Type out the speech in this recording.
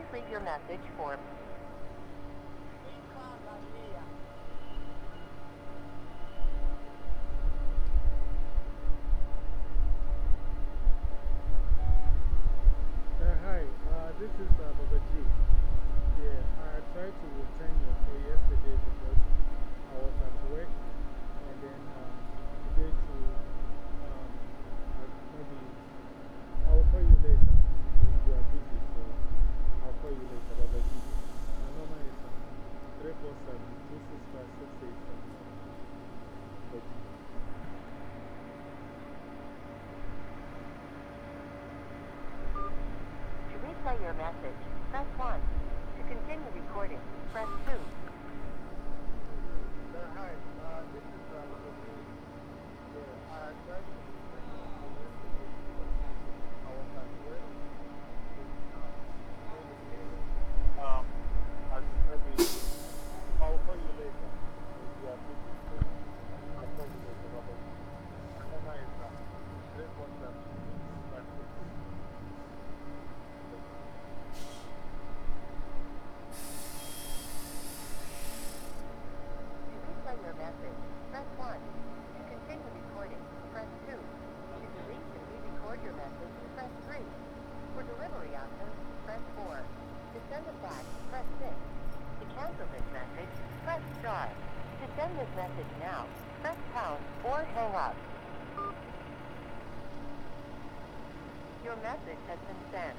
Please leave your message for 347 265 687. Baba G. To replay your message, press 1. To continue recording, press 2. Press 1. To continue recording, press 2. To delete and re-record your message, press 3. For delivery options, press 4. To send a fax, press 6. To cancel this message, press star. To send this message now, press pound or hang up. Your message has been sent.